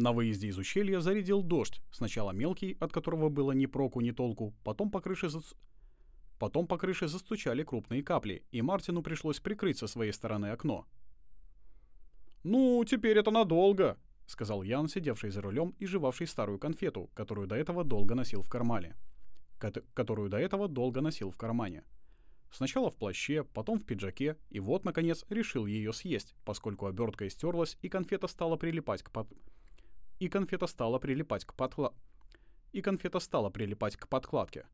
На выезде из ущелья зарядил дождь, сначала мелкий, от которого было ни проку, ни толку, потом по крыше за... Потом по крыше застучали крупные капли, и Мартину пришлось прикрыть со своей стороны окно. «Ну, теперь это надолго», — сказал Ян, сидевший за рулем и жевавший старую конфету, которую до этого долго носил в кармане. Ко- которую до этого долго носил в кармане. Сначала в плаще, потом в пиджаке, и вот, наконец, решил ее съесть, поскольку обертка истерлась, и конфета стала прилипать к под... И конфета стала прилипать к подкла... И конфета стала прилипать к подкладке.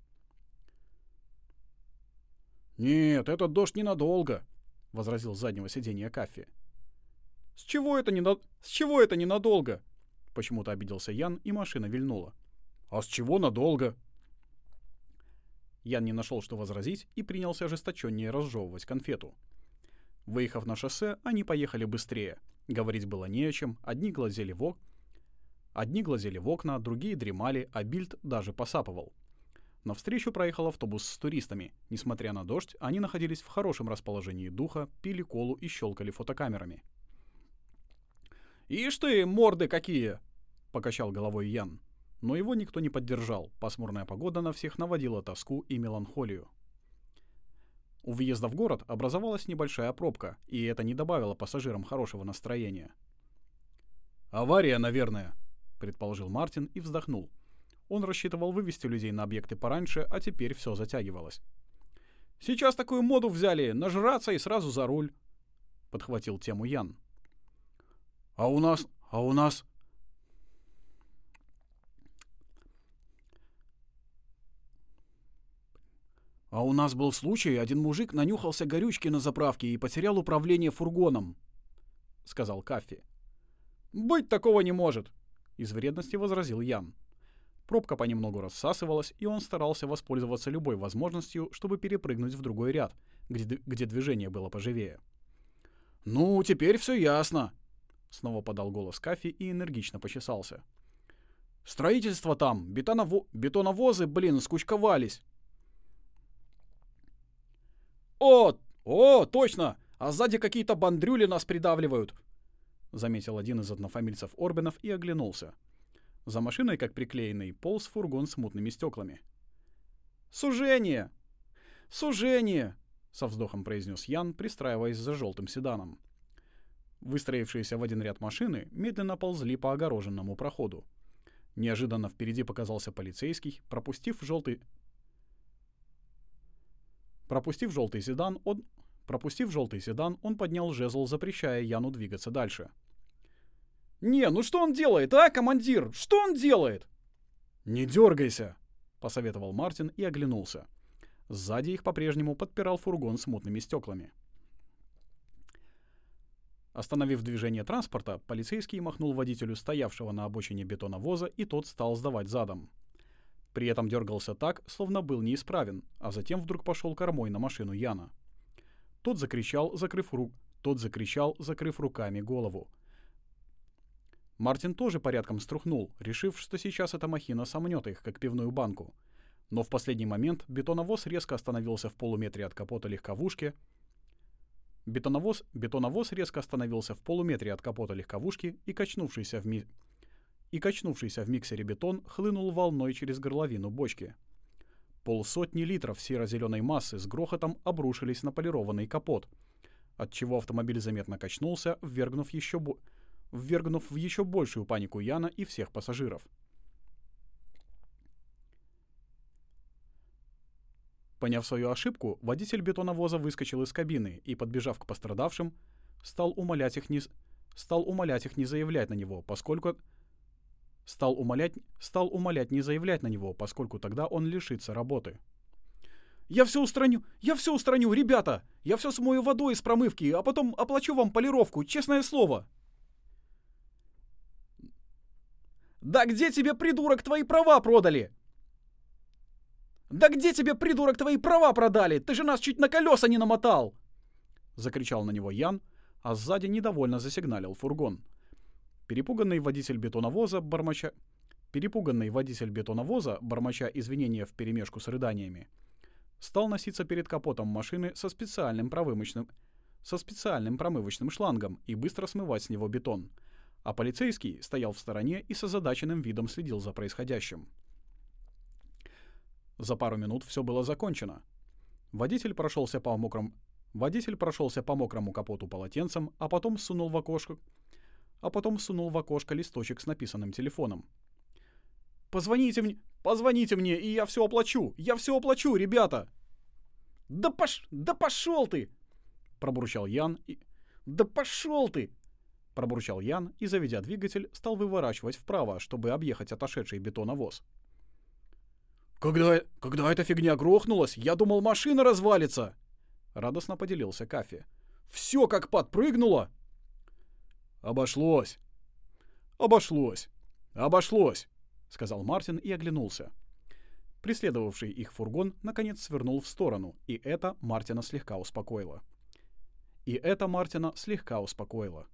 «Нет, этот дождь ненадолго», — возразил с заднего сиденья Каффи. «С чего это, не на... с чего это ненадолго?» Почему-то обиделся Ян, и машина вильнула. «А с чего надолго?» Ян не нашел, что возразить, и принялся ожесточеннее разжевывать конфету. Выехав на шоссе, они поехали быстрее. Говорить было не о чем, одни глазели в. Одни глазели в окна, другие дремали, а Бильд даже посапывал. Навстречу проехал автобус с туристами. Несмотря на дождь, они находились в хорошем расположении духа, пили колу и щелкали фотокамерами. «Ишь ты, морды какие!» — покачал головой Ян. Но его никто не поддержал. Пасмурная погода на всех наводила тоску и меланхолию. У въезда в город образовалась небольшая пробка, и это не добавило пассажирам хорошего настроения. «Авария, наверное», — предположил Мартин и вздохнул. Он рассчитывал вывести людей на объекты пораньше, а теперь все затягивалось. «Сейчас такую моду взяли, нажраться и сразу за руль», — подхватил тему Ян. «А у нас... А у нас...» «А у нас был случай, один мужик нанюхался горючки на заправке и потерял управление фургоном», — сказал Каффи. «Быть такого не может», — из вредности возразил Ян. Пробка понемногу рассасывалась, и он старался воспользоваться любой возможностью, чтобы перепрыгнуть в другой ряд, где, где движение было поживее. «Ну, теперь все ясно», — снова подал голос Кафи и энергично почесался. «Строительство там, бетоново... бетоновозы, блин, скучковались». «О, о, точно! А сзади какие-то бандрюли нас придавливают!» — заметил один из однофамильцев Орбинов и оглянулся. За машиной, как приклеенный, полз фургон с мутными стеклами. «Сужение! Сужение!» — со вздохом произнес Ян, пристраиваясь за желтым седаном. Выстроившиеся в один ряд машины медленно ползли по огороженному проходу. Неожиданно впереди показался полицейский, пропустив желтый... Пропустив желтый седан, он... Пропустив желтый седан, он поднял жезл, запрещая Яну двигаться дальше. «Не, ну что он делает, а, командир? Что он делает?» «Не дергайся», — посоветовал Мартин и оглянулся. Сзади их по-прежнему подпирал фургон с мутными стеклами. Остановив движение транспорта, полицейский махнул водителю стоявшего на обочине бетоновоза, и тот стал сдавать задом. При этом дергался так, словно был неисправен, а затем вдруг пошел кормой на машину Яна. Тот закричал, закрыв рук, тот закричал, закрыв руками голову. Мартин тоже порядком струхнул, решив, что сейчас эта махина сомнет их, как пивную банку. Но в последний момент бетоновоз резко остановился в полуметре от капота легковушки. Бетоновоз, бетоновоз резко остановился в полуметре от капота легковушки и качнувшийся в, ми... и качнувшийся в миксере бетон хлынул волной через горловину бочки. Полсотни литров серо-зеленой массы с грохотом обрушились на полированный капот, отчего автомобиль заметно качнулся, ввергнув еще больше ввергнув в еще большую панику Яна и всех пассажиров. Поняв свою ошибку, водитель бетоновоза выскочил из кабины и, подбежав к пострадавшим, стал умолять их не, стал умолять их не заявлять на него, поскольку стал умолять, стал умолять не заявлять на него, поскольку тогда он лишится работы. «Я все устраню! Я все устраню, ребята! Я все смою водой из промывки, а потом оплачу вам полировку, честное слово!» Да где тебе, придурок, твои права продали? Да где тебе, придурок, твои права продали? Ты же нас чуть на колеса не намотал!» Закричал на него Ян, а сзади недовольно засигналил фургон. Перепуганный водитель бетоновоза, бормоча... Перепуганный водитель бетоновоза, бормоча извинения вперемешку с рыданиями, стал носиться перед капотом машины со специальным промывочным, со специальным промывочным шлангом и быстро смывать с него бетон — а полицейский стоял в стороне и с озадаченным видом следил за происходящим. За пару минут все было закончено. Водитель прошелся по мокрому... Водитель прошелся по мокрому капоту полотенцем, а потом сунул в окошко... А потом сунул в окошко листочек с написанным телефоном. «Позвоните мне! Позвоните мне, и я все оплачу! Я все оплачу, ребята!» «Да пош... Да пошел ты!» Пробурчал Ян и... «Да пошел ты!» Пробурчал Ян и, заведя двигатель, стал выворачивать вправо, чтобы объехать отошедший бетоновоз. «Когда, когда эта фигня грохнулась, я думал, машина развалится!» Радостно поделился Кафе. «Все как подпрыгнуло!» «Обошлось!» «Обошлось! Обошлось!» — сказал Мартин и оглянулся. Преследовавший их фургон наконец свернул в сторону, и это Мартина слегка успокоило. И это Мартина слегка успокоило.